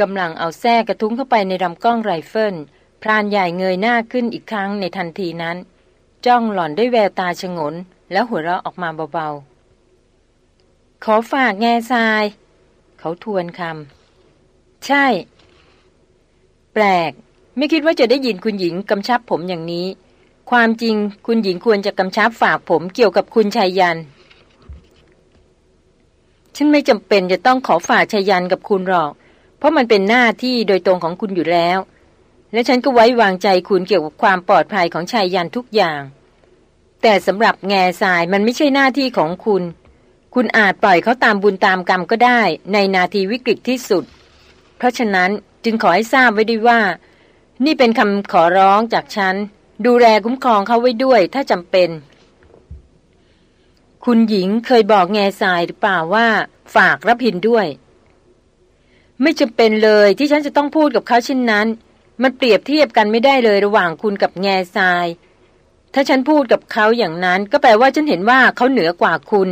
กำลังเอาแส้กระทุ้งเข้าไปในลำกล้องไรเฟิลพรานใหญ่เงยหน้าขึ้นอีกครั้งในทันทีนั้น จ้องหล่อนด้วยแววตาชงน แล้วหัวเราะออกมาเบาๆ ขอฝากแง่ทราย เขาทวนคำใช่ แปลก ไม่คิดว่าจะได้ยินคุณหญิงกำชับผมอย่างนี้ ความจริงคุณหญิงควรจะกำชับฝากผมเกี่ยวกับคุณไชยยันต์ ฉันไม่จำเป็นจะต้องขอฝากชายยันกับคุณหรอก เพราะมันเป็นหน้าที่โดยตรงของคุณอยู่แล้ว และฉันก็ไว้วางใจคุณเกี่ยวกับความปลอดภัยของชายยันทุกอย่าง แต่สำหรับแง่ทรายมันไม่ใช่หน้าที่ของคุณ คุณอาจปล่อยเขาตามบุญตามกรรมก็ได้ ในนาทีวิกฤตที่สุด เพราะฉะนั้นจึงขอให้ทราบไว้ด้วยว่า นี่เป็นคำขอร้องจากฉัน ดูแลคุ้มครองเขาไว้ด้วยถ้าจำเป็น คุณหญิงเคยบอกแง่ทรายหรือเปล่าว่า ฝากรับพินด้วย ไม่จำเป็นเลยที่ฉันจะต้องพูดกับเขาเช่นนั้น มันเปรียบเทียบกันไม่ได้เลยระหว่างคุณกับแง่ทราย ถ้าฉันพูดกับเขาอย่างนั้น ก็แปลว่าฉันเห็นว่าเขาเหนือกว่าคุณ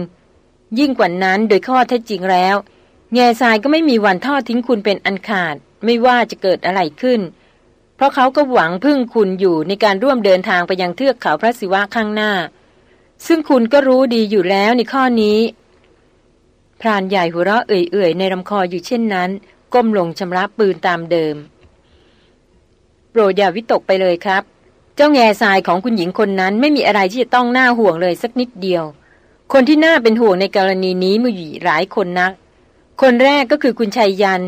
ยิ่งกว่านั้นโดยข้อเท็จจริงแล้ว แง่ทรายก็ไม่มีวันทอดทิ้งคุณเป็นอันขาด ไม่ว่าจะเกิดอะไรขึ้น เพราะเขาก็หวังพึ่งคุณอยู่ในการร่วมเดินทางไปยังเทือกเขาพระศิวะข้างหน้า ซึ่งคุณก็รู้ดีอยู่แล้วในข้อนี้พรานใหญ่หัวเราะเอื่อยๆในลำคออยู่เช่นนั้น ก้มลงชำระปืนตามเดิม โปรดอย่าวิตกไปเลยครับ เจ้าแง่ทรายของคุณหญิงคนนั้นไม่มีอะไรที่จะต้องน่าห่วงเลยสักนิดเดียว คนที่น่าเป็นห่วงในกรณีนี้มีอยู่หลายคนนัก คนแรกก็คือคุณชัยยัน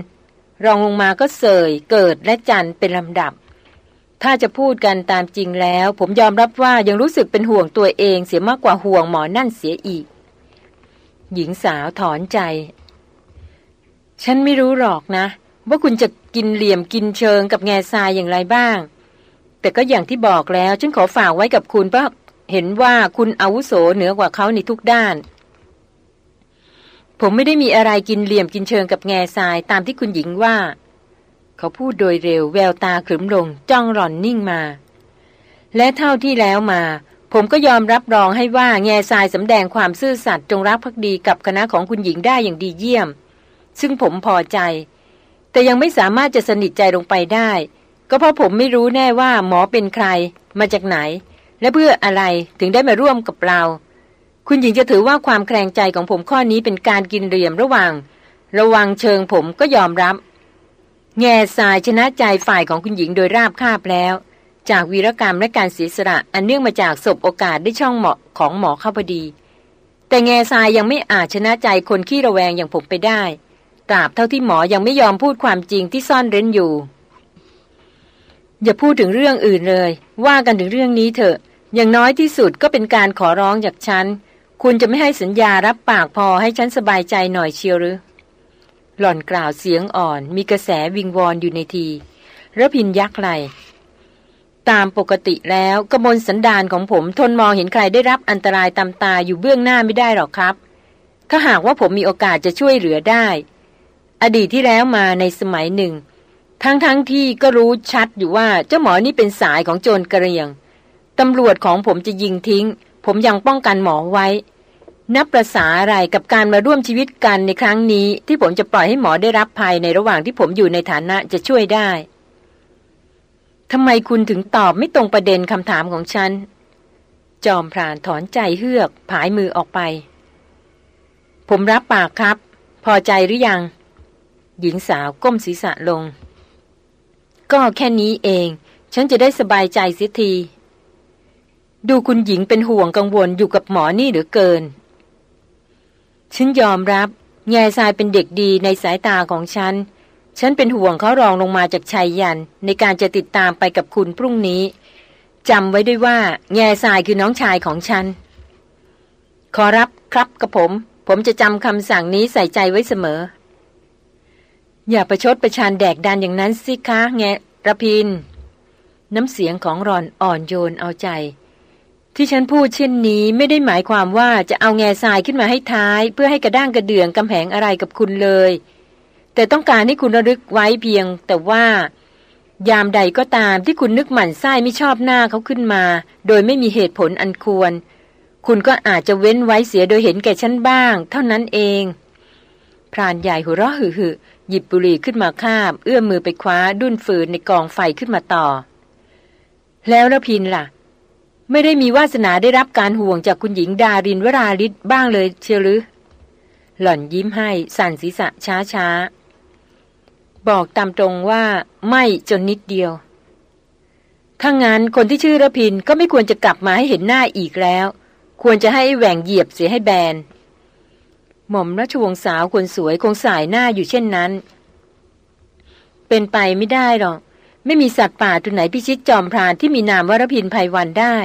รองลงมาก็เสย เกิดและจันเป็นลำดับ ถ้าจะพูดกันตามจริงแล้ว ผมยอมรับว่ายังรู้สึกเป็นห่วงตัวเองเสียมากกว่าห่วงหมอนั่นเสียอีก หญิงสาวถอนใจ ฉันไม่รู้หรอกนะ ว่าคุณจะกินเหลี่ยมกินเชิงกับแง่ทรายอย่างไรบ้าง แต่ก็อย่างที่บอกแล้วฉันขอฝากไว้กับคุณเพราะเห็นว่าคุณอาวุโสเหนือกว่าเขาในทุกด้าน ผมไม่ได้มีอะไรกินเหลี่ยมกินเชิงกับแง่ทรายตามที่คุณหญิงว่า เขาพูดโดยเร็วแววตาขรึมลงจ้องหล่อนนิ่งมา และเท่าที่แล้วมา ผมก็ยอมรับรองให้ว่าแง่ทรายสำแดงความซื่อสัตย์จงรักภักดีกับคณะของคุณหญิงได้อย่างดีเยี่ยม ซึ่งผมพอใจ แต่ยังไม่สามารถจะสนิทใจลงไปได้ ก็เพราะผมไม่รู้แน่ว่าหมอเป็นใคร มาจากไหน และเพื่ออะไรถึงได้มาร่วมกับเรา คุณหญิงจะถือว่าความแคลงใจของผมข้อนี้เป็นการกินเรียมระหว่าง ระวังเชิงผมก็ยอมรับ แง่สายชนะใจฝ่ายของคุณหญิงโดยราบคาบแล้ว จากวีรกรรมและการเสียสละอันเนื่องมาจากศพโอกาสได้ช่องเหมาะของหมอเข้าพอดีแต่แง่ทรายยังไม่อาจชนะใจคนขี้ระแวงอย่างผมไปได้ ตราบเท่าที่หมอยังไม่ยอมพูดความจริงที่ซ่อนเร้นอยู่ อย่าพูดถึงเรื่องอื่นเลย ว่ากันถึงเรื่องนี้เถอะ อย่างน้อยที่สุดก็เป็นการขอร้องจากฉัน คุณจะไม่ให้สัญญารับปากพอให้ฉันสบายใจหน่อยเชียวหรือ หล่อนกล่าวเสียงอ่อน มีกระแสวิงวอนอยู่ในทีระพินยักไหลตามปกติแล้วกระมลสันดานของผมทนมองเห็นใครได้รับอันตรายตามตาอยู่เบื้องหน้าไม่ได้หรอกครับ ถ้าหากว่าผมมีโอกาสจะช่วยเหลือได้ อดีตที่แล้วมาในสมัยหนึ่ง ทั้งๆทที่ก็รู้ชัดอยู่ว่าเจ้าหมอนี่เป็นสายของโจรกระเรียงตำรวจของผมจะยิงทิ้ง ผมยังป้องกันหมอไว้ นับประษาอะไรกับการมาร่วมชีวิตกันในครั้งนี้ ที่ผมจะปล่อยให้หมอได้รับภัยในระหว่างที่ผมอยู่ในฐานะจะช่วยได้ทำไมคุณถึงตอบไม่ตรงประเด็นคำถามของฉัน จอมพรานถอนใจเฮือก ผายมือออกไป ผมรับปากครับ พอใจหรือยัง หญิงสาวก้มศีรษะลง ก็แค่นี้เอง ฉันจะได้สบายใจเสียที ดูคุณหญิงเป็นห่วงกังวลอยู่กับหมอนี่เหลือเกิน ฉันยอมรับแง่ทรายเป็นเด็กดีในสายตาของฉัน ฉันเป็นห่วงเขารองลงมาจากชายยัน ในการจะติดตามไปกับคุณพรุ่งนี้จำไว้ด้วยว่าแง่ทรายคือน้องชายของฉัน ขอรับครับกับผม ผมจะจำคำสั่งนี้ใส่ใจไว้เสมอ อย่าประชดประชันแดกดันอย่างนั้นสิคะแงระพิน น้ำเสียงของรอนอ่อนโยนเอาใจ ที่ฉันพูดเช่นนี้ไม่ได้หมายความว่าจะเอาแง่ทรายขึ้นมาให้ท้าย เพื่อให้กระด้างกระเดื่องกำแพงอะไรกับคุณเลย แต่ต้องการให้คุณระลึกไว้เพียง แต่ว่า ยามใดก็ตามที่คุณนึกหมั่นไส้ไม่ชอบหน้าเขาขึ้นมา โดยไม่มีเหตุผลอันควร คุณก็อาจจะเว้นไว้เสียโดยเห็นแก่ฉันบ้าง เท่านั้นเอง พรานใหญ่หัวเราะหึ่หยิบบุหรี่ขึ้นมาคาบ เอื้อมมือไปคว้าดุนฟืนในกองไฟขึ้นมาต่อ แล้วระพินล่ะ ไม่ได้มีวาสนาได้รับการห่วงจากคุณหญิงดารินวราลิศบ้างเลยเชียวหรือ หล่อนยิ้มให้สั่นศีรษะช้าช้าบอกตามตรงว่าไม่จนนิดเดียว ถ้างั้นคนที่ชื่อระพินก็ไม่ควรจะกลับมาให้เห็นหน้าอีกแล้ว ควรจะให้แหว่งเหยียบเสียให้แบน หม่อมราชวงศ์สาวคนสวยคงสายหน้าอยู่เช่นนั้น เป็นไปไม่ได้หรอก ไม่มีสัตว์ป่าตัวไหนพิชิตจอมพรานที่มีนามวรพินภัยวันได้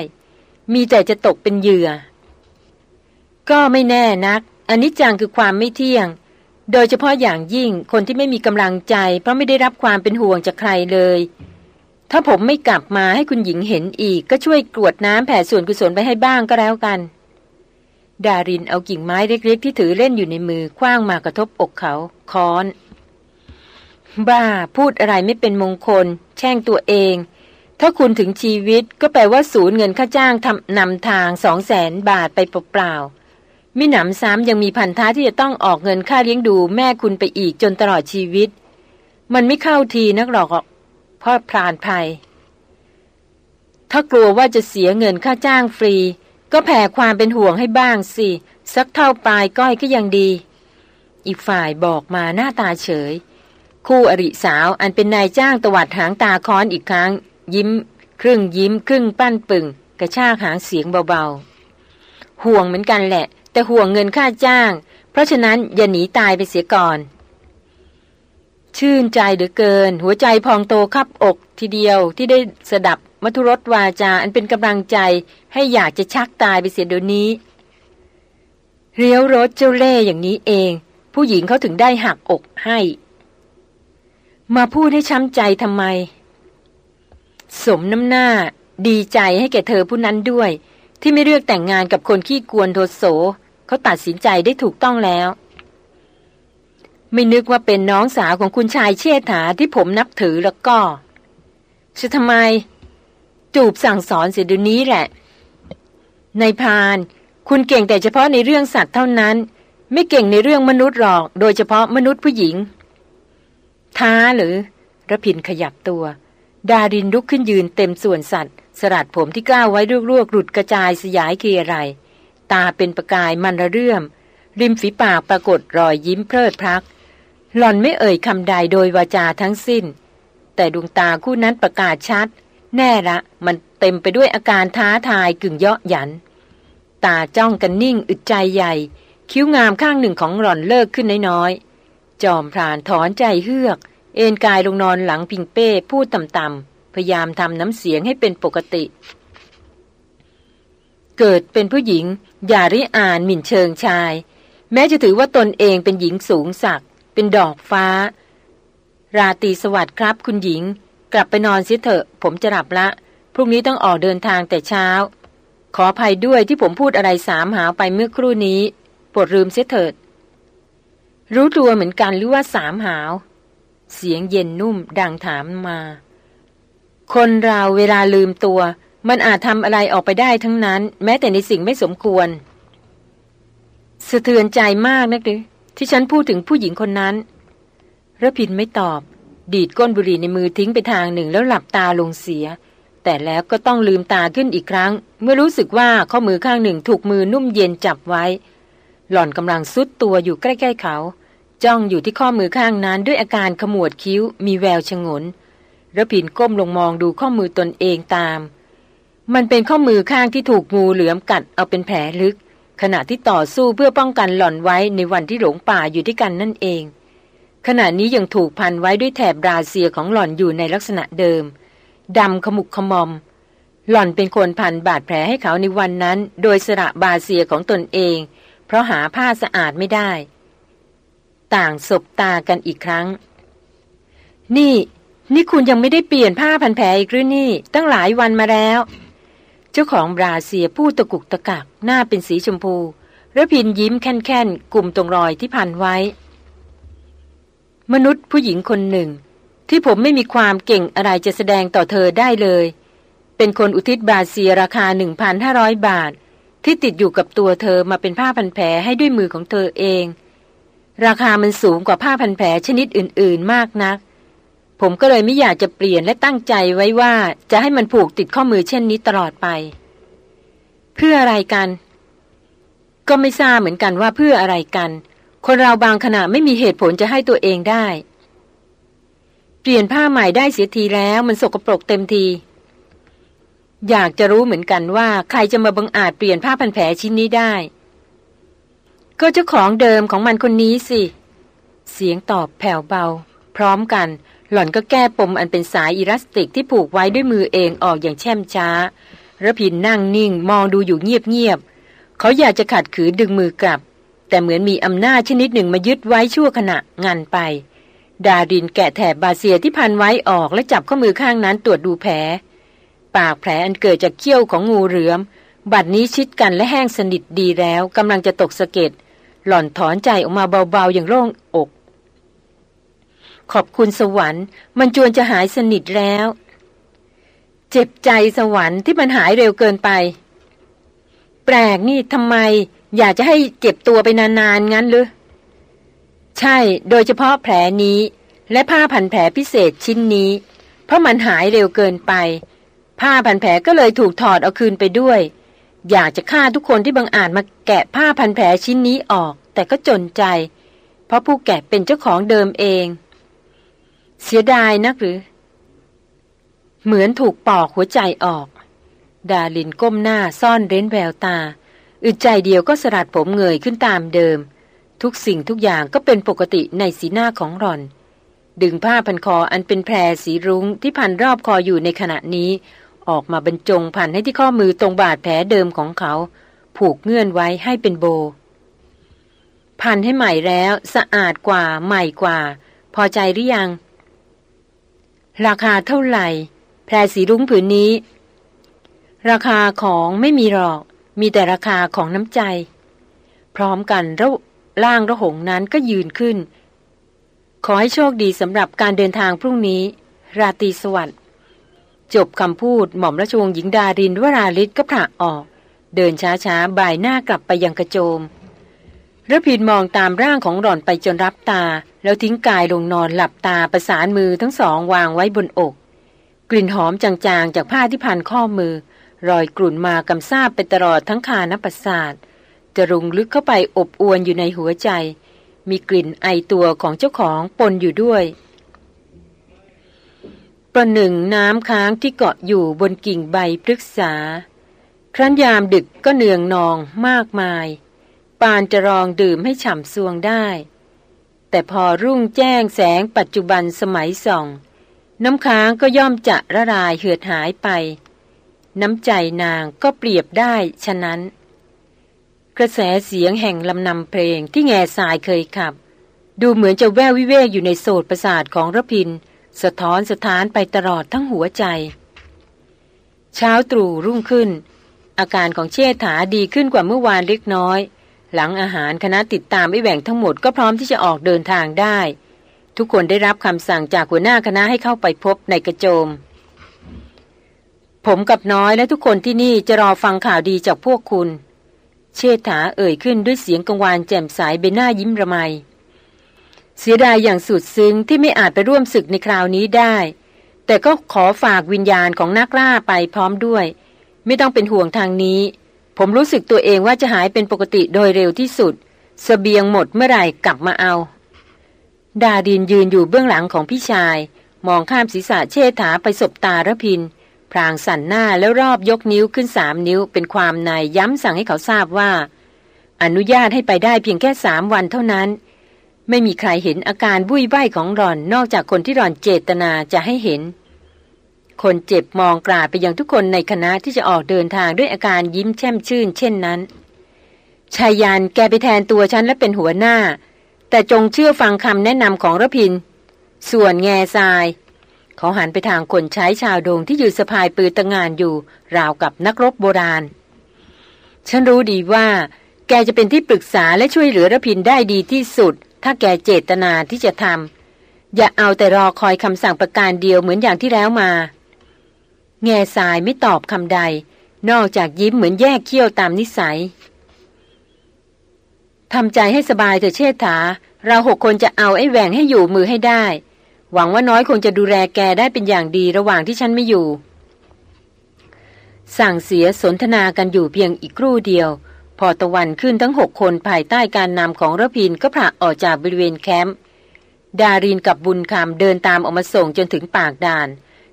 มีแต่จะตกเป็นเหยื่อ ก็ไม่แน่นักอันนี้จังคือความไม่เที่ยง โดยเฉพาะอย่างยิ่งคนที่ไม่มีกำลังใจ เพราะไม่ได้รับความเป็นห่วงจากใครเลย ถ้าผมไม่กลับมาให้คุณหญิงเห็นอีก ก็ช่วยกรวดน้ำแผ่ส่วนกุศลไปให้บ้างก็แล้วกัน ดารินเอากิ่งไม้เล็กๆที่ถือเล่นอยู่ในมือคว้างมากระทบอกเขาค้อน บ้าพูดอะไรไม่เป็นมงคล แช่งตัวเอง ถ้าคุณถึงชีวิตก็แปลว่าศูนย์เงินค่าจ้างทำนำทางสองแสนบาทไปเปล่าๆมิหนำซ้ำยังมีพันธะที่จะต้องออกเงินค่าเลี้ยงดูแม่คุณไปอีกจนตลอดชีวิต มันไม่เข้าทีนักหรอกพ่อพรานภัยถ้ากลัวว่าจะเสียเงินค่าจ้างฟรี ก็แผ่ความเป็นห่วงให้บ้างสิ สักเท่าปลายก้อยก็ยังดี อีกฝ่ายบอกมาหน้าตาเฉย คู่อริสาวอันเป็นนายจ้างตวัดหางตาค้อนอีกครั้ง ยิ้ม ครึ่งยิ้ม ครึ่งปั้นปึ่ง กระชากหางเสียงเบาๆ ห่วงเหมือนกันแหละ แต่ห่วงเงินค่าจ้าง เพราะฉะนั้นอย่าหนีตายไปเสียก่อน ชื่นใจเหลือเกิน หัวใจพองโตคับอกทีเดียวที่ได้สดับ มัทุรสวาจาอันเป็นกำลังใจให้อยากจะชักตายไปเสียเดี๋ยวนี้ เรียวรถเจ้าเล่อย่างนี้เอง ผู้หญิงเขาถึงได้หักอกให้ มาพูดให้ช้ำใจทำไม สมน้ำหน้าดีใจให้แก่เธอผู้นั้นด้วย ที่ไม่เลือกแต่งงานกับคนขี้กวนโทโสเขาตัดสินใจได้ถูกต้องแล้ว ไม่นึกว่าเป็นน้องสาวของคุณชายเชษฐาที่ผมนับถือแล้วก็จะทำไม จูบสั่งสอนเสียดี๋ยวนี้แหละ ในพาน คุณเก่งแต่เฉพาะในเรื่องสัตว์เท่านั้น ไม่เก่งในเรื่องมนุษย์หรอก โดยเฉพาะมนุษย์ผู้หญิง ท้าหรือระพินขยับตัว ดารินลุกขึ้นยืนเต็มส่วนสัตว์ สลัดผมที่กล้าวไว้รวกๆหลุดกระจายสยายเกียไรตาเป็นประกายมันระเรื่อม ริมฝีปากปรากฏรอยยิ้มเพลิดพลัก หล่อนไม่เอ่ยคำใดโดยวาจาทั้งสิ้น แต่ดวงตาคู่นั้นประกาศชัด แน่ละ มันเต็มไปด้วยอาการท้าทายกึ่งเยาะหยัน ตาจ้องกันนิ่งอึดใจใหญ่ คิ้วงามข้างหนึ่งของหล่อนเลิกขึ้นน้อยๆ จอมพรานถอนใจเฮือก เอนกายลงนอนหลังพิงเป้พูดต่ำๆพยายามทำน้ำเสียงให้เป็นปกติ เกิดเป็นผู้หญิง อย่าริอ่านหมิ่นเชิงชาย แม้จะถือว่าตนเองเป็นหญิงสูงสัก เป็นดอกฟ้า ราตีสวัสดิ์ครับคุณหญิง กลับไปนอนเสียเถอะ ผมจะหลับละ พรุ่งนี้ต้องออกเดินทางแต่เช้า ขออภัยด้วยที่ผมพูดอะไรสามหาวไปเมื่อครู่นี้โปรดลืมเสียเถิด รู้ตัวเหมือนกันหรือว่าสามหาว เสียงเย็นนุ่มดังถามมา คนเราเวลาลืมตัว มันอาจทำอะไรออกไปได้ทั้งนั้น แม้แต่ในสิ่งไม่สมควร สะเทือนใจมากนักเลยที่ฉันพูดถึงผู้หญิงคนนั้นระพินไม่ตอบ ดีดก้นบุหรี่ในมือทิ้งไปทางหนึ่งแล้วหลับตาลงเสีย แต่แล้วก็ต้องลืมตาขึ้นอีกครั้ง เมื่อรู้สึกว่าข้อมือข้างหนึ่งถูกมือนุ่มเย็นจับไว้ หล่อนกำลังซุดตัวอยู่ใกล้ๆเขา จ้องอยู่ที่ข้อมือข้างนั้นด้วยอาการขมวดคิ้วมีแววชงนระพินก้มลงมองดูข้อมือตนเองตาม มันเป็นข้อมือข้างที่ถูกงูเหลือมกัดเอาเป็นแผลลึก ขณะที่ต่อสู้เพื่อป้องกันหล่อนไว้ในวันที่หลงป่าอยู่ด้วยกันนั่นเอง ขณะนี้ยังถูกพันไว้ด้วยแถบบราเซียของหล่อนอยู่ในลักษณะเดิมดำขมุกขมอม หล่อนเป็นคนพันบาดแผลให้เขาในวันนั้น โดยสระบาเซียของตนเอง เพราะหาผ้าสะอาดไม่ได้ ต่างศบตากันอีกครั้ง นี่ นี่คุณยังไม่ได้เปลี่ยนผ้าพันแผลอีกหรือนี่ ตั้งหลายวันมาแล้ว เจ้าของบราเซียพูดตะกุกตะกักหน้าเป็นสีชมพูระพินยิ้มแค่นๆกลุ่มตรงรอยที่พันไว้ มนุษย์ผู้หญิงคนหนึ่ง ที่ผมไม่มีความเก่งอะไรจะแสดงต่อเธอได้เลย เป็นคนอุทิศบาเซียราคา 1,500 บาท ที่ติดอยู่กับตัวเธอมาเป็นผ้าพันแผลให้ด้วยมือของเธอเอง ราคามันสูงกว่าผ้าพันแผลชนิดอื่น ๆ มากนัก ผมก็เลยไม่อยากจะเปลี่ยนและตั้งใจไว้ว่าจะให้มันผูกติดข้อมือเช่นนี้ตลอดไป เพื่ออะไรกัน ก็ไม่ทราบเหมือนกันว่าเพื่ออะไรกัน คนเราบางขณะไม่มีเหตุผลจะให้ตัวเองได้ เปลี่ยนผ้าใหม่ได้เสียทีแล้วมันสกปรกเต็มที อยากจะรู้เหมือนกันว่า ใครจะมาบังอาจเปลี่ยนผ้าพันแผลชิ้นนี้ได้ ก็เจ้าของเดิมของมันคนนี้สิ เสียงตอบแผ่วเบา พร้อมกัน หล่อนก็แก้ปมอันเป็นสายอิลาสติกที่ผูกไว้ด้วยมือเองออกอย่างแช่มช้าระพินนั่งนิ่งมองดูอยู่เงียบๆเขาอยากจะขัดขืนดึงมือกลับ แต่เหมือนมีอำนาจชนิดหนึ่งมายึดไว้ชั่วขณะงันไป ดาดินแกะแถบบาเซียที่พันไว้ออกและจับข้อมือข้างนั้นตรวจดูแผล ปากแผลอันเกิดจากเขี้ยวของงูเหลือม บัดนี้ชิดกันและแห้งสนิทดีแล้วกำลังจะตกสะเก็ดหล่อนถอนใจออกมาเบาๆอย่างโล่งอก ขอบคุณสวรรค์ มันจวนจะหายสนิทแล้ว เจ็บใจสวรรค์ที่มันหายเร็วเกินไป แปลกนี่ทำไม อยากจะให้เจ็บตัวไปนานๆงั้นหรือใช่ โดยเฉพาะแผลนี้ และผ้าพันแผลพิเศษชิ้นนี้ เพราะมันหายเร็วเกินไป ผ้าพันแผลก็เลยถูกถอดเอาคืนไปด้วย อยากจะฆ่าทุกคนที่บังอาจมาแกะผ้าพันแผลชิ้นนี้ออก แต่ก็จนใจ เพราะผู้แกะเป็นเจ้าของเดิมเอง เสียดายนักหรือ เหมือนถูกปอกหัวใจออก ดาลินก้มหน้าซ่อนเร้นแววตา อึดใจเดียวก็สลัดผมเงยขึ้นตามเดิม ทุกสิ่งทุกอย่างก็เป็นปกติในสีหน้าของรอน ดึงผ้าพันคออันเป็นแพรสีรุ้งที่พันรอบคออยู่ในขณะนี้ ออกมาบรรจงพันให้ที่ข้อมือตรงบาดแผลเดิมของเขา ผูกเงื่อนไว้ให้เป็นโบ พันให้ใหม่แล้วสะอาดกว่าใหม่กว่า พอใจหรือยัง ราคาเท่าไหร่ แพรสีรุ้งผืนนี้ ราคาของไม่มีหรอก มีแต่ราคาของน้ำใจ พร้อมกันระล่างระหงนั้นก็ยืนขึ้น ขอให้โชคดีสำหรับการเดินทางพรุ่งนี้ ราตรีสวัสดิ์จบคำพูดหม่อมราชวงศ์หญิงดารินวราลิศก็ผละออก เดินช้าๆ บ่ายหน้ากลับไปยังกระโจมระพินมองตามร่างของหล่อนไปจนรับตา แล้วทิ้งกายลงนอนหลับตาประสานมือทั้งสองวางไว้บนอก กลิ่นหอมจางๆ จากผ้าที่พันข้อมือ รอยกลุ่นมากำซาบไปตลอดทั้งคานประสาทจะรุงลึกเข้าไปอบอวนอยู่ในหัวใจ มีกลิ่นไอตัวของเจ้าของปนอยู่ด้วย ประหนึ่งน้ำค้างที่เกาะอยู่บนกิ่งใบพฤกษา ครั้นยามดึกก็เนืองนองมากมาย ปานจะรองดื่มให้ฉ่ำซวงได้ แต่พอรุ่งแจ้งแสงปัจจุบันสมัยส่อง น้ำค้างก็ย่อมจะระลายเหือดหายไป น้ำใจนางก็เปรียบได้ฉะนั้น กระแสเสียงแห่งลำนำเพลงที่แง่สายเคยขับ ดูเหมือนจะแวววิเวกอยู่ในโสดประสาทของระพิน สะท้อนสถานไปตลอดทั้งหัวใจ เช้าตรู่รุ่งขึ้น อาการของเชษฐาดีขึ้นกว่าเมื่อวานเล็กน้อย หลังอาหารคณะติดตามไอแหว่งทั้งหมดก็พร้อมที่จะออกเดินทางได้ ทุกคนได้รับคำสั่งจากหัวหน้าคณะให้เข้าไปพบในกระโจม ผมกับน้อยและทุกคนที่นี่จะรอฟังข่าวดีจากพวกคุณ เชษฐาเอ่ยขึ้นด้วยเสียงกังวานแจ่มใสเบหน้ายิ้มระไม เสียดายอย่างสุดซึ้งที่ไม่อาจไปร่วมศึกในคราวนี้ได้ แต่ก็ขอฝากวิญญาณของนักล่าไปพร้อมด้วย ไม่ต้องเป็นห่วงทางนี้ ผมรู้สึกตัวเองว่าจะหายเป็นปกติโดยเร็วที่สุดสเสบียงหมดเมื่อไหร่กลับมาเอา ดาดินยืนอยู่เบื้องหลังของพี่ชาย มองข้ามศีรษะเชษฐาไปสบตาระพิน รางสั่นหน้าแล้วรอบยกนิ้วขึ้นสามนิ้วเป็นความในย้ำสั่งให้เขาทราบว่า อนุญาตให้ไปได้เพียงแค่สามวันเท่านั้น ไม่มีใครเห็นอาการบุ้ยใบ้ของหลอนนอกจากคนที่หลอนเจตนาจะให้เห็น คนเจ็บมองกราดไปยังทุกคนในคณะที่จะออกเดินทางด้วยอาการยิ้มแช่มชื่น เช่นนั้นชายยันแกไปแทนตัวฉันและเป็นหัวหน้า แต่จงเชื่อฟังคำแนะนำของระพิน ส่วนแง่ทราย เขาหันไปทางคนใช้ชาวโดงที่ยืนสะพายปืนตะงานอยู่ ราวกับนักรบโบราณ ฉันรู้ดีว่า แกจะเป็นที่ปรึกษาและช่วยเหลือระพินได้ดีที่สุด ถ้าแกเจตนาที่จะทำอย่าเอาแต่รอคอยคำสั่งประการเดียวเหมือนอย่างที่แล้วมา แง่สายไม่ตอบคำใด นอกจากยิ้มเหมือนแยกเขี้ยวตามนิสัยทำใจให้สบายเถอะเชษฐา เราหกคนจะเอาไอ้แหวงให้อยู่มือให้ได้ หวังว่าน้อยคงจะดูแลแกได้เป็นอย่างดีระหว่างที่ฉันไม่อยู่ สั่งเสียสนทนากันอยู่เพียงอีกครู่เดียว พอตะวันขึ้นทั้งหกคนภายใต้การนำของระพินก็ผละออกจากบริเวณแคมป์ดารินกับบุญคำเดินตามออกมาส่งจนถึงปากด่าน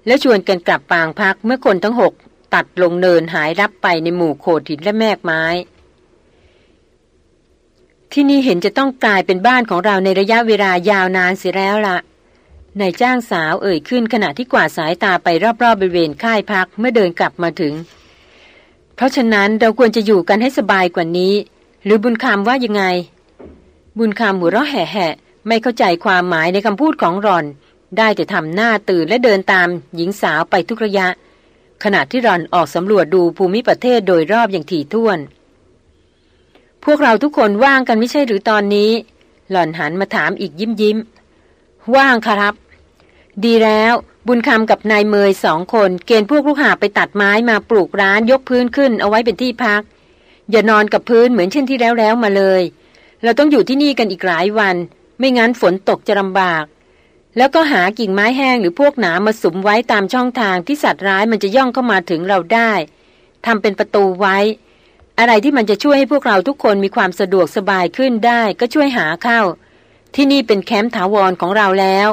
แล้วชวนกันกลับปางพักเมื่อคนทั้งหกตัดลงเนินหายรับไปในหมู่โขดหินและแมกไม้ ที่นี่เห็นจะต้องกลายเป็นบ้านของเราในระยะเวลายาวนานเสียแล้วล่ะ นายจ้างสาวเอ่ยขึ้นขณะที่กวาดสายตาไปรอบๆบบริเวณค่ายพักเมื่อเดินกลับมาถึง เพราะฉะนั้นเราควรจะอยู่กันให้สบายกว่านี้ หรือบุญคำว่ายังไง บุญคำหัวเราะแห่ๆไม่เข้าใจความหมายในคำพูดของรอน ได้แต่ทำหน้าตื่นและเดินตามหญิงสาวไปทุกระยะ ขณะที่รอนออกสำรวจดูภูมิประเทศโดยรอบอย่างถี่ถ้วน พวกเราทุกคนว่างกันไม่ใช่หรือตอนนี้ หล่อนหันมาถามอีกยิ้มยิ้มว่างครับ ดีแล้ว บุญคำกับนายเมยสองคน เกณฑ์พวกลูกหาไปตัดไม้มาปลูกร้านยกพื้นขึ้นเอาไว้เป็นที่พัก อย่านอนกับพื้นเหมือนเช่นที่แล้วแล้วมาเลย เราต้องอยู่ที่นี่กันอีกหลายวัน ไม่งั้นฝนตกจะลำบาก แล้วก็หากิ่งไม้แห้งหรือพวกหนามาสุมไว้ตามช่องทางที่สัตว์ร้ายมันจะย่องเข้ามาถึงเราได้ทำเป็นประตูไว้ อะไรที่มันจะช่วยให้พวกเราทุกคนมีความสะดวกสบายขึ้นได้ก็ช่วยหาเข้า ที่นี่เป็นแคมป์ถาวรของเราแล้ว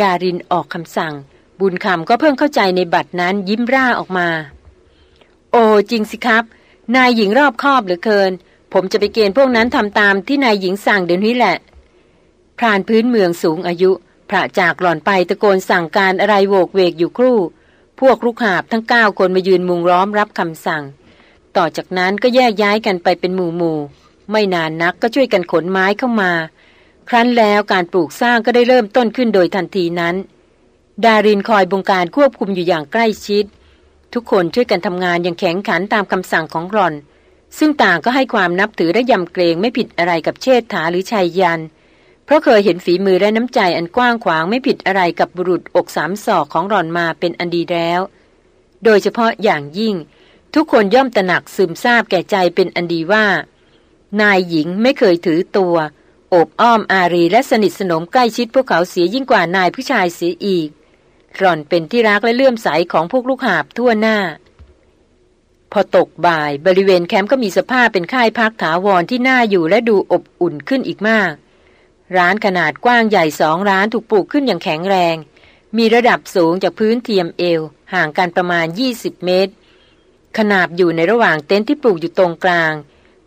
ดารินออกคำสั่ง บุญคำก็เพิ่งเข้าใจในบัตรนั้นยิ้มร่าออกมา โอ้จริงสิครับ นายหญิงรอบคอบเหลือเกิน ผมจะไปเกณฑ์พวกนั้นทำตามที่นายหญิงสั่งเดี๋ยวนี้แหละ พรานพื้นเมืองสูงอายุพระจากหล่อนไปตะโกนสั่งการอะไรโวกเวกอยู่ครู่ พวกลูกหาบทั้งเก้าคนมายืนมุงล้อมรับคำสั่ง ต่อจากนั้นก็แยกย้ายกันไปเป็นหมู่หมู่ ไม่นานนักก็ช่วยกันขนไม้เข้ามา ครั้นแล้วการปลูกสร้างก็ได้เริ่มต้นขึ้นโดยทันทีนั้น ดารินคอยบงการควบคุมอยู่อย่างใกล้ชิด ทุกคนช่วยกันทำงานอย่างแข็งขันตามคำสั่งของหลอน ซึ่งต่างก็ให้ความนับถือและยำเกรงไม่ผิดอะไรกับเชษฐาหรือชายยัน เพราะเคยเห็นฝีมือและน้ำใจอันกว้างขวางไม่ผิดอะไรกับบุรุษอกสามศอกของหลอนมาเป็นอันดีแล้ว โดยเฉพาะอย่างยิ่ง ทุกคนย่อมตระหนักซึมซาบแก่ใจเป็นอันดีว่า นายหญิงไม่เคยถือตัว โอบอ้อมอารีและสนิทสนมใกล้ชิดพวกเขาเสียยิ่งกว่านายผู้ชายเสียอีกหล่อนเป็นที่รักและเลื่อมใสของพวกลูกหาบทั่วหน้า พอตกบ่ายบริเวณแคมป์ก็มีสภาพเป็นค่ายพักถาวรที่น่าอยู่และดูอบอุ่นขึ้นอีกมาก ร้านขนาดกว้างใหญ่สองร้านถูกปลูกขึ้นอย่างแข็งแรง มีระดับสูงจากพื้นเทียมเอว ห่างกันประมาณ 20 เมตร ขนาบอยู่ในระหว่างเต็นท์ที่ปลูกอยู่ตรงกลาง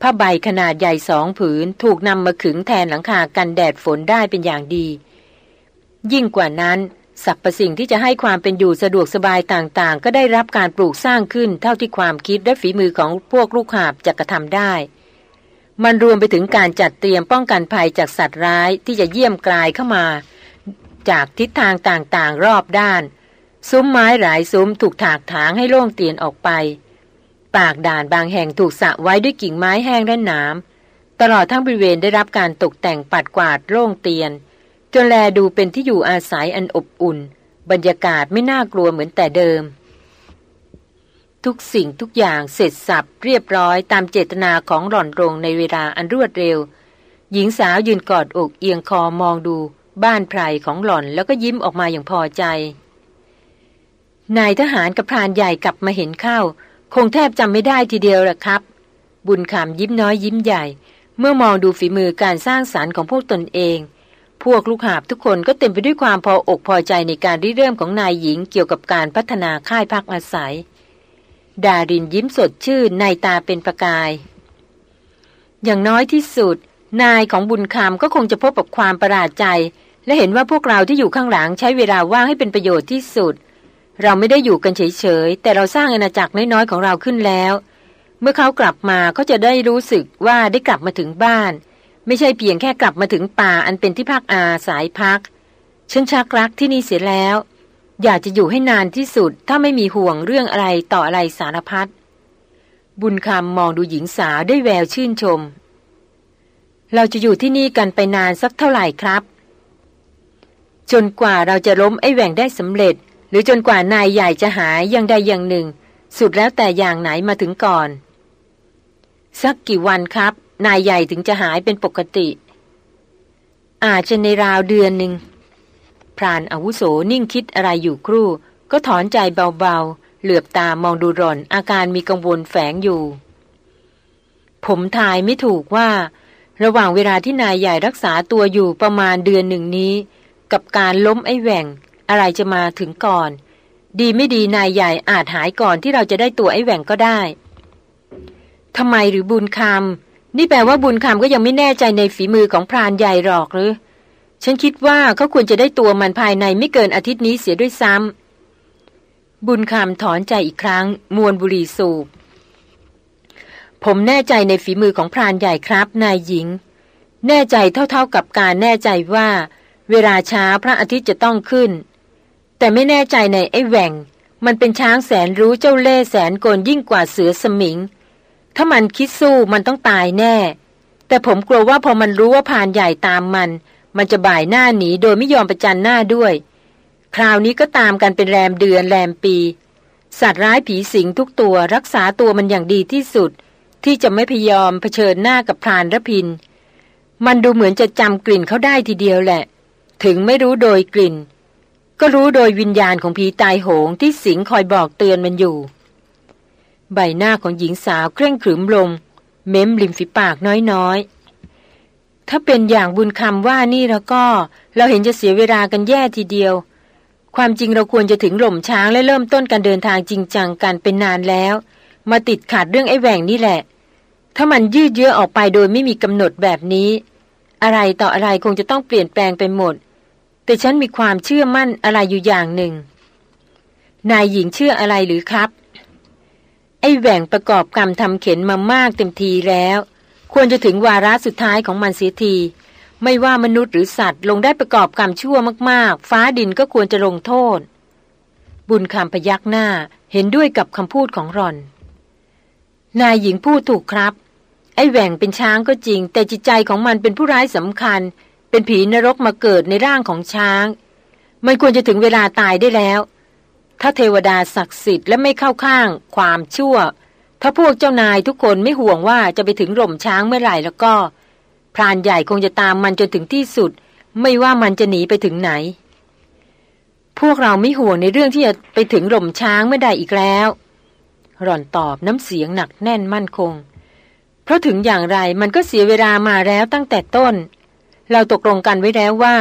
ผ้าใบขนาดใหญ่สองผืนถูกนำมาขึงแทนหลังคากันแดดฝนได้เป็นอย่างดี ยิ่งกว่านั้นสรรพสิ่งที่จะให้ความเป็นอยู่สะดวกสบายต่างๆ ก็ได้รับการปลูกสร้างขึ้นเท่าที่ความคิดและฝีมือของพวกลูกหาบจะกระทำได้ มันรวมไปถึงการจัดเตรียมป้องกันภัยจากสัตว์ร้ายที่จะเยี่ยมกลายเข้ามา จากทิศทางต่างๆ รอบด้าน ซุ้มไม้หลายซุ้มถูกถากถางให้โล่งเตียนออกไป ปากด่านบางแห่งถูกสะไว้ด้วยกิ่งไม้แห้งและหนามตลอดทั้งบริเวณได้รับการตกแต่งปัดกวาดโล่งเตียน จนแลดูเป็นที่อยู่อาศัยอันอบอุ่น บรรยากาศไม่น่ากลัวเหมือนแต่เดิม ทุกสิ่งทุกอย่างเสร็จสับเรียบร้อยตามเจตนาของหล่อนรงในเวลาอันรวดเร็ว หญิงสาวยืนกอดอกเอียงคอมองดู บ้านไพรของหล่อนแล้วก็ยิ้มออกมาอย่างพอใจ นายทหารกับพรานใหญ่กลับมาเห็นเข้า คงแทบจำไม่ได้ทีเดียวแหละครับ บุญขามยิ้มน้อยยิ้มใหญ่ เมื่อมองดูฝีมือการสร้างสารรค์ของพวกตนเอง พวกลูกหาบทุกคนก็เต็มไปด้วยความพออกพอใจในการริเริ่มของนายหญิงเกี่ยวกับการพัฒนาค่ายพักอาศัย ดารินยิ้มสดชื่นในตาเป็นประกาย อย่างน้อยที่สุด นายของบุญคำก็คงจะพบกับความประหลาดใจ และเห็นว่าพวกเราที่อยู่ข้างหลังใช้เวลาว่างให้เป็นประโยชน์ที่สุด เราไม่ได้อยู่กันเฉยๆ แต่เราสร้างอาณาจักรน้อยๆของเราขึ้นแล้ว เมื่อเขากลับมาเขาจะได้รู้สึกว่าได้กลับมาถึงบ้าน ไม่ใช่เพียงแค่กลับมาถึงป่าอันเป็นที่พักอาสายพักฉันชักรักที่นี่เสียแล้ว อยากจะอยู่ให้นานที่สุด ถ้าไม่มีห่วงเรื่องอะไรต่ออะไรสารพัดบุญคำมองดูหญิงสาวด้วยแววชื่นชม เราจะอยู่ที่นี่กันไปนานสักเท่าไหร่ครับ จนกว่าเราจะล้มไอ้แหว่งได้สำเร็จ รือจนกว่านายใหญ่จะหายอย่างใดอย่างหนึ่ง สุดแล้วแต่อย่างไหนมาถึงก่อน สักกี่วันครับ นายใหญ่ถึงจะหายเป็นปกติ อาจจะในราวเดือนหนึ่งพรานอาวุโสนิ่งคิดอะไรอยู่ครู่ ก็ถอนใจเบาๆ เหลือบตามองดูรอนอาการมีกังวลแฝงอยู่ ผมทายไม่ถูกว่า ระหว่างเวลาที่นายใหญ่รักษาตัวอยู่ประมาณเดือนหนึ่งนี้ กับการล้มไอ้แหว่ง อะไรจะมาถึงก่อน ดีไม่ดีนายใหญ่อาจหายก่อนที่เราจะได้ตัวไอ้แหว่งก็ได้ทำไมหรือบุญคำนี่แปลว่าบุญคำก็ยังไม่แน่ใจในฝีมือของพรานใหญ่หรอกหรือ ฉันคิดว่าเขาควรจะได้ตัวมันภายในไม่เกินอาทิตย์นี้เสียด้วยซ้ำบุญคำถอนใจอีกครั้ง มวนบุรีสูบ ผมแน่ใจในฝีมือของพรานใหญ่ครับ นายหญิง แน่ใจเท่าๆกับการแน่ใจว่า เวลาช้าพระอาทิตย์จะต้องขึ้น แต่ไม่แน่ใจในไอ้แหว่ง มันเป็นช้างแสนรู้เจ้าเล่ห์แสนโกนยิ่งกว่าเสือสมิง ถ้ามันคิดสู้มันต้องตายแน่ แต่ผมกลัวว่าพอมันรู้ว่าพรานใหญ่ตามมัน มันจะบ่ายหน้าหนีโดยไม่ยอมประจันหน้าด้วย คราวนี้ก็ตามกันเป็นแรมเดือนแรมปี สัตว์ร้ายผีสิงทุกตัวรักษาตัวมันอย่างดีที่สุด ที่จะไม่พยอมเผชิญหน้ากับพรานระพิน มันดูเหมือนจะจำกลิ่นเขาได้ทีเดียวแหละ ถึงไม่รู้โดยกลิ่น ก็รู้โดยวิญญาณของผีตายโหงที่สิงคอยบอกเตือนมันอยู่ ใบหน้าของหญิงสาวเคร่งขรึมลง เม้มริมฝีปากน้อยๆ ถ้าเป็นอย่างบุญคำว่านี่แล้วก็เราเห็นจะเสียเวลากันแย่ทีเดียว ความจริงเราควรจะถึงหล่มช้างและเริ่มต้นการเดินทางจริงจังกันเป็นนานแล้ว มาติดขาดเรื่องไอ้แหว่งนี่แหละ ถ้ามันยืดเยื้อออกไปโดยไม่มีกำหนดแบบนี้ อะไรต่ออะไรคงจะต้องเปลี่ยนแปลงไปหมด แต่ฉันมีความเชื่อมั่นอะไรอยู่อย่างหนึ่ง นายหญิงเชื่ออะไรหรือครับ ไอ้แหว่งประกอบกรรมทำเข็นมามากเต็มทีแล้ว ควรจะถึงวาระสุดท้ายของมันเสียที ไม่ว่ามนุษย์หรือสัตว์ ลงได้ประกอบกรรมชั่วมากๆ ฟ้าดินก็ควรจะลงโทษ บุญคำพยักหน้าเห็นด้วยกับคำพูดของรอน นายหญิงพูดถูกครับไอ้แหว่งเป็นช้างก็จริง แต่จิตใจของมันเป็นผู้ร้ายสำคัญ เป็นผีนรกมาเกิดในร่างของช้าง มันควรจะถึงเวลาตายได้แล้ว ถ้าเทวดาศักดิ์สิทธิ์และไม่เข้าข้าง ความชั่ว ถ้าพวกเจ้านายทุกคนไม่ห่วงว่าจะไปถึงหล่มช้างเมื่อไหร่แล้วก็ พรานใหญ่คงจะตามมันจนถึงที่สุด ไม่ว่ามันจะหนีไปถึงไหน พวกเราไม่ห่วงในเรื่องที่จะไปถึงหล่มช้างเมื่อใดอีกแล้วหล่อนตอบน้ำเสียงหนักแน่นมั่นคง เพราะถึงอย่างไรมันก็เสียเวลามาแล้วตั้งแต่ต้น เราตกลงกันไว้แล้วว่า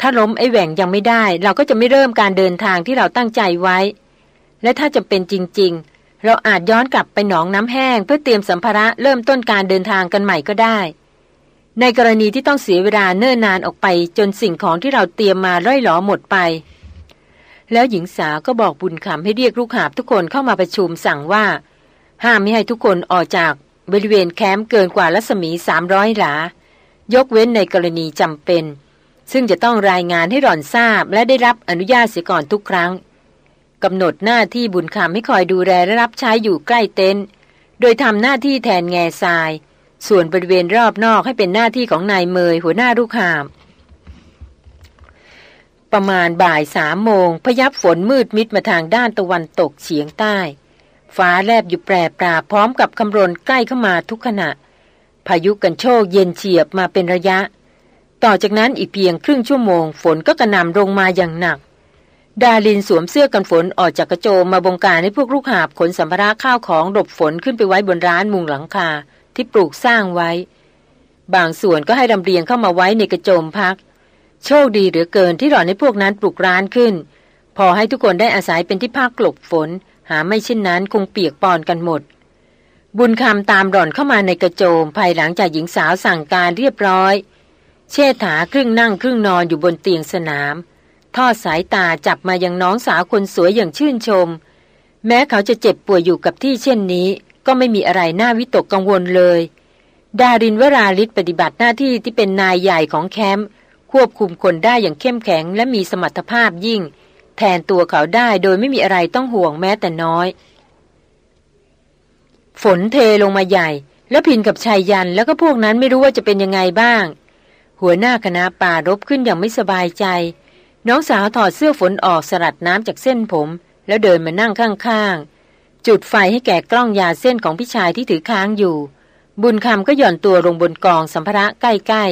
ถ้าล้มไอ้แหว่งยังไม่ได้ เราก็จะไม่เริ่มการเดินทางที่เราตั้งใจไว้ และถ้าจะเป็นจริง ๆ เราอาจย้อนกลับไปหนองน้ำแห้ง เพื่อเตรียมสัมภาระเริ่มต้นการเดินทางกันใหม่ก็ได้ ในกรณีที่ต้องเสียเวลาเนิ่นนานออกไปจนสิ่งของที่เราเตรียมมาร่อยหลอหมดไป แล้วหญิงสาวก็บอกบุญคำให้เรียกลูกหาบทุกคนเข้ามาประชุมสั่งว่า ห้ามไม่ให้ทุกคนออกจากบริเวณแคมป์เกินกว่ารัศมีสามร้อยหลา ยกเว้นในกรณีจำเป็น ซึ่งจะต้องรายงานให้หล่อนทราบและได้รับอนุญาตเสียก่อนทุกครั้งกำหนดหน้าที่บุญคำให้คอยดูแลและรับใช้อยู่ใกล้เต็นท์โดยทำหน้าที่แทนแง่ทราย ส่วนบริเวณรอบนอกให้เป็นหน้าที่ของนายเมยหัวหน้าลูกหาม ประมาณบ่ายสามโมงพยับฝนมืดมิดมาทางด้านตะวันตกเฉียงใต้ ฟ้าแลบอยู่แปรปราพร้อมกับคำรนใกล้เข้ามาทุกขณะ พายุกันโชกเย็นเฉียบมาเป็นระยะ ต่อจากนั้นอีกเพียงครึ่งชั่วโมง ฝนก็กระหน่ำลงมาอย่างหนัก ดาลินสวมเสื้อกันฝนออกจากกระโจมมาบงการให้พวกลูกหาบขนสัมภาระข้าวของหลบฝนขึ้นไปไว้บนร้านมุงหลังคาที่ปลูกสร้างไว้ บางส่วนก็ให้ลำเรียงเข้ามาไว้ในกระโจมพัก โชคดีเหลือเกินที่หล่อนให้พวกนั้นปลูกร้านขึ้น พอให้ทุกคนได้อาศัยเป็นที่พักหลบฝน หาไม่เช่นนั้นคงเปียกปอนกันหมด บุญคำตามหล่อนเข้ามาในกระโจมภายหลังจากหญิงสาวสั่งการเรียบร้อย เชษฐาครึ่งนั่งครึ่งนอนอยู่บนเตียงสนาม ทอดสายตาจับมายังน้องสาวคนสวยอย่างชื่นชม แม้เขาจะเจ็บป่วยอยู่กับที่เช่นนี้ ก็ไม่มีอะไรน่าวิตกกังวลเลย ดารินวราลิศปฏิบัติหน้าที่ที่เป็นนายใหญ่ของแคมป์ควบคุมคนได้อย่างเข้มแข็งและมีสมรรถภาพยิ่ง แทนตัวเขาได้โดยไม่มีอะไรต้องห่วงแม้แต่น้อย ฝนเทลงมาใหญ่ แล้วพินกับชายยันแล้วก็พวกนั้นไม่รู้ว่าจะเป็นยังไงบ้าง หัวหน้าคณะป่ารบขึ้นอย่างไม่สบายใจ น้องสาวถอดเสื้อฝนออกสลัดน้ำจากเส้นผม แล้วเดินมานั่งข้างๆ จุดไฟให้แก่กล้องยาเส้นของพี่ชายที่ถือค้างอยู่ บุญคำก็หย่อนตัวลงบนกองสัมภาระใกล้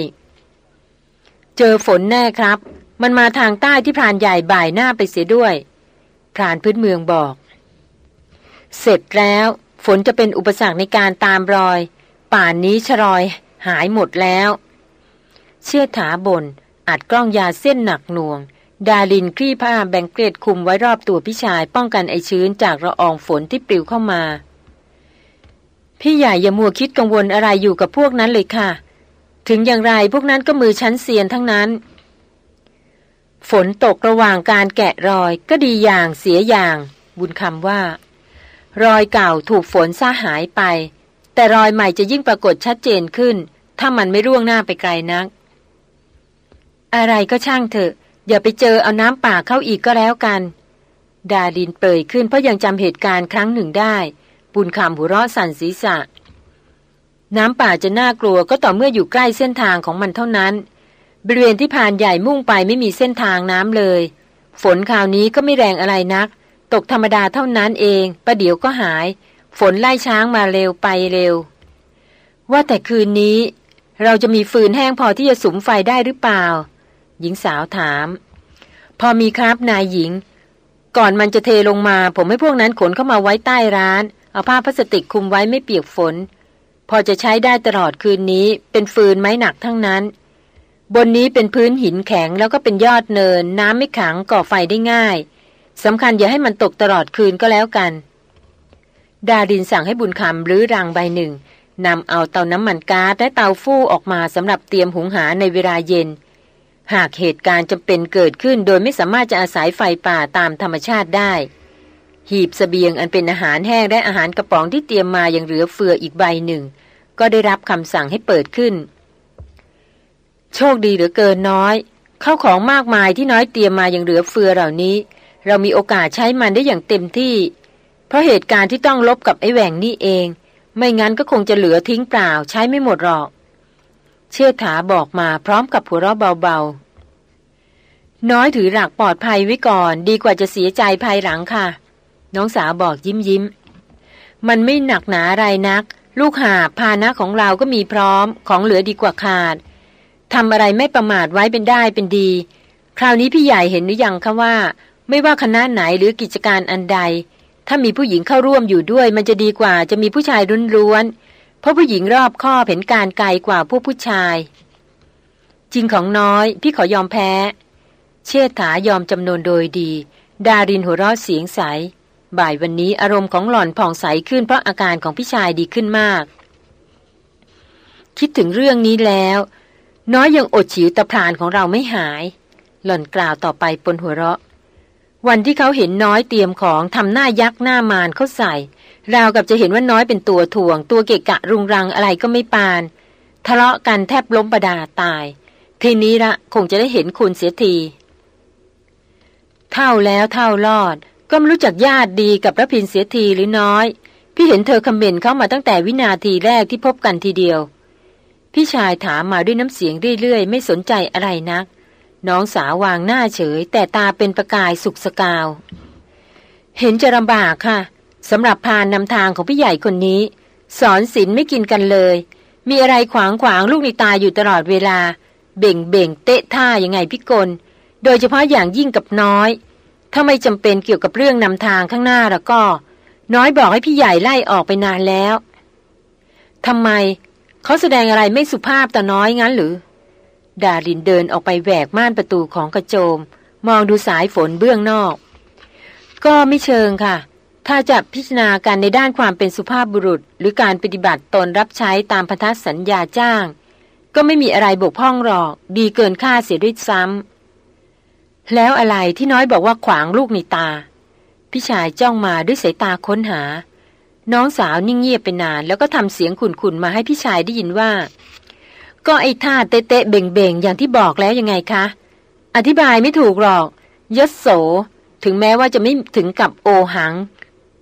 ๆ เจอฝนแน่ครับ มันมาทางใต้ที่พรานใหญ่บ่ายหน้าไปเสียด้วยพรานพื้นเมืองบอก เสร็จแล้ว ฝนจะเป็นอุปสรรคในการตามรอย ป่านนี้ชรอย หายหมดแล้ว เชื่อถาบนอัดกล้องยาเส้นหนักหน่วง ดาลินคลี่ผ้าแบงเกรดคุมไว้รอบตัวพี่ชายป้องกันไอชื้นจากระอองฝนที่ปลิวเข้ามา พี่ใหญ่อย่ามัวคิดกังวลอะไรอยู่กับพวกนั้นเลยค่ะ ถึงอย่างไรพวกนั้นก็มือชั้นเซียนทั้งนั้น ฝนตกระหว่างการแกะรอยก็ดีอย่างเสียอย่าง บุญคำว่า รอยเก่าถูกฝนซ่าหายไป แต่รอยใหม่จะยิ่งปรากฏชัดเจนขึ้น ถ้ามันไม่ร่วงหน้าไปไกลนัก อะไรก็ช่างเถอะ อย่าไปเจอเอาน้ำป่าเข้าอีกก็แล้วกัน ดาดินเปิดขึ้นเพราะยังจำเหตุการณ์ครั้งหนึ่งได้บุญคำหัวเราะสั่นศีรษะ น้ำป่าจะน่ากลัวก็ต่อเมื่ออยู่ใกล้เส้นทางของมันเท่านั้น บริเวณที่ผ่านใหญ่มุ่งไปไม่มีเส้นทางน้ำเลย ฝนคราวนี้ก็ไม่แรงอะไรนัก ตกธรรมดาเท่านั้นเองประเดี๋ยวก็หาย ฝนไล่ช้างมาเร็วไปเร็ว ว่าแต่คืนนี้ เราจะมีฟืนแห้งพอที่จะสุมไฟได้หรือเปล่า หญิงสาวถาม พอมีครับนายหญิง ก่อนมันจะเทลงมา ผมให้พวกนั้นขนเข้ามาไว้ใต้ร้าน เอาผ้าพลาสติกคุมไว้ไม่เปียกฝน พอจะใช้ได้ตลอดคืนนี้ เป็นฟืนไม้หนักทั้งนั้น บนนี้เป็นพื้นหินแข็งแล้วก็เป็นยอดเนิน น้ำไม่ขังก่อไฟได้ง่าย สำคัญอย่าให้มันตกตลอดคืนก็แล้วกัน ดาดินสั่งให้บุญคำรื้อรังใบหนึ่งนำเอาเตาน้ำมันก๊าซและเตาฟู่ออกมาสำหรับเตรียมหุงหาในเวลาเย็น หากเหตุการณ์จำเป็นเกิดขึ้นโดยไม่สามารถจะอาศัยไฟป่าตามธรรมชาติได้ หีบสเสบียงอันเป็นอาหารแห้งและอาหารกระป๋องที่เตรียมมาอย่างเหลือเฟืออีกใบหนึ่ง ก็ได้รับคำสั่งให้เปิดขึ้น โชคดีเหลือเกินน้อย เข้าของมากมายที่น้อยเตรียมมาอย่างเหลือเฟือเหล่านี้ เรามีโอกาสใช้มันได้อย่างเต็มที่ เพราะเหตุการณ์ที่ต้องลบกับไอ้แหว่งนี่เอง ไม่งั้นก็คงจะเหลือทิ้งเปล่าใช้ไม่หมดหรอก เชื่อถาบอกมาพร้อมกับหัวเราะเบาๆ น้อยถือหลักปลอดภัยไว้ก่อน ดีกว่าจะเสียใจภายหลังค่ะ น้องสาวบอกยิ้มยิ้ม มันไม่หนักหนาอะไรนัก ลูกหาพานะของเราก็มีพร้อมของเหลือดีกว่าขาดทำอะไรไม่ประมาทไว้เป็นได้เป็นดี คราวนี้พี่ใหญ่เห็นหรือยังคะว่า ไม่ว่าคณะไหนหรือกิจการอันใด ถ้ามีผู้หญิงเข้าร่วมอยู่ด้วย มันจะดีกว่าจะมีผู้ชายรุนร้วนเพราะผู้หญิงรอบข้อเห็นการไกลกว่าพวกผู้ชาย จริงของน้อย พี่ขอยอมแพ้ เชษฐายอมจำนวนโดยดี ดารินหัวเราะเสียงใส บ่ายวันนี้อารมณ์ของหล่อนผ่องใสขึ้นเพราะอาการของพี่ชายดีขึ้นมาก คิดถึงเรื่องนี้แล้ว น้อยยังอดฉิวตะพรานของเราไม่หาย หล่อนกล่าวต่อไปปนหัวเราะ วันที่เขาเห็นน้อยเตรียมของทำหน้ายักหน้ามานเขาใส่ ราวกับจะเห็นว่าน้อยเป็นตัวถ่วง ตัวเกะกะรุงรังอะไรก็ไม่ปาน ทะเลาะกันแทบล้มประดาตาย ทีนี้ละคงจะได้เห็นคุณเสียทีเท่าแล้วเท่ารอด ก็ไม่รู้จักญาติดีกับพระพินเสียทีหรือน้อย พี่เห็นเธอคำเมนต์เข้ามาตั้งแต่วินาทีแรกที่พบกันทีเดียว พี่ชายถามมาด้วยน้ำเสียงเรื่อยๆ ไม่สนใจอะไรนัก น้องสาววางหน้าเฉย แต่ตาเป็นประกายสุกสกาว เห็นจะลำบากค่ะสำหรับพานนำทางของพี่ใหญ่คนนี้ สอนศีลไม่กินกันเลย มีอะไรขวางขวางลูกในตาอยู่ตลอดเวลา เบ่งเบ่งเตะท่ายังไงพี่กล โดยเฉพาะอย่างยิ่งกับน้อย ถ้าไม่จำเป็นเกี่ยวกับเรื่องนำทางข้างหน้าแล้วก็ น้อยบอกให้พี่ใหญ่ไล่ออกไปนานแล้วทำไม เขาแสดงอะไรไม่สุภาพแต่น้อยงั้นหรือ ดาลินเดินออกไปแหวกม่านประตูของกระโจม มองดูสายฝนเบื้องนอก ก็ไม่เชิงค่ะ ถ้าจะพิจารณาการในด้านความเป็นสุภาพบุรุษ หรือการปฏิบัติตนรับใช้ตามพันธสัญญาจ้าง ก็ไม่มีอะไรบกพร่องหรอก ดีเกินค่าเสียด้วยซ้ำแล้วอะไรที่น้อยบอกว่าขวางลูกในตา พี่ชายจ้องมาด้วยสายตาค้นหา น้องสาวนิ่งเงียบไปนาน แล้วก็ทำเสียงขุนๆมาให้พี่ชายได้ยินว่า ก็ไอ้ท่าเตะเตะเบ่งเบ่งอย่างที่บอกแล้วยังไงคะ อธิบายไม่ถูกหรอกยศโส ถึงแม้ว่าจะไม่ถึงกับโอหัง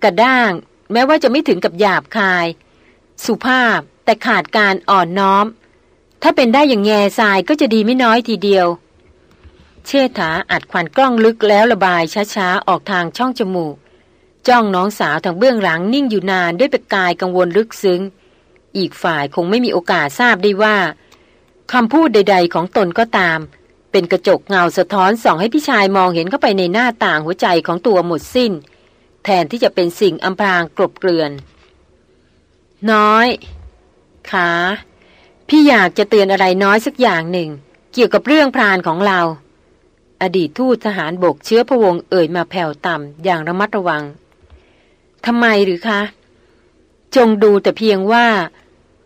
กระด้าง แม้ว่าจะไม่ถึงกับหยาบคาย สุภาพแต่ขาดการอ่อนน้อม ถ้าเป็นได้อย่างแง่ทรายก็จะดีไม่น้อยทีเดียว เชษฐาอัดควันกล้องลึกแล้วระบายช้าๆ ออกทางช่องจมูก จ้องน้องสาวทางเบื้องหลังนิ่งอยู่นานด้วยประกายกังวลลึกซึ้ง อีกฝ่ายคงไม่มีโอกาสทราบได้ว่า คำพูดใด ๆ ของตนก็ตาม เป็นกระจกเงาสะท้อนส่องให้พี่ชายมองเห็นเข้าไปในหน้าต่างหัวใจของตัวหมดสิ้น แทนที่จะเป็นสิ่งอำพรางกลบเกลื่อน น้อยขาพี่อยากจะเตือนอะไรน้อยสักอย่างหนึ่ง เกี่ยวกับเรื่องพรานของเรา อดีตทูตทหารบกเชื้อพระวงศ์เอ่ยมาแผ่วต่ำอย่างระมัดระวังทำไมหรือคะ จงดูแต่เพียงว่า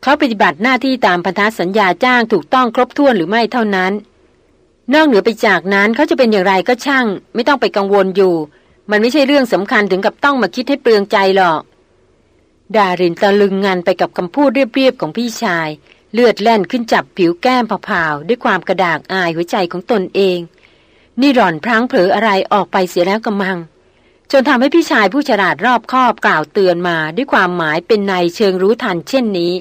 เขาปฏิบัติหน้าที่ตามพันธสัญญาจ้างถูกต้องครบถ้วนหรือไม่เท่านั้น นอกเหนือไปจากนั้นเขาจะเป็นอย่างไรก็ช่าง ไม่ต้องไปกังวลอยู่ มันไม่ใช่เรื่องสำคัญถึงกับต้องมาคิดให้เปลืองใจหรอก ดารินตะลึงงันไปกับคำพูดเรียบๆของพี่ชาย เลือดแล่นขึ้นจับผิวแก้มผาวๆด้วยความกระดากอายหัวใจของตนเอง นี่หล่อนพลั้งเผลออะไรออกไปเสียแล้วกำมังจนทำให้พี่ชายผู้ฉลาดรอบคอบกล่าวเตือนมาด้วยความหมายเป็นในเชิงรู้ทันเช่นนี้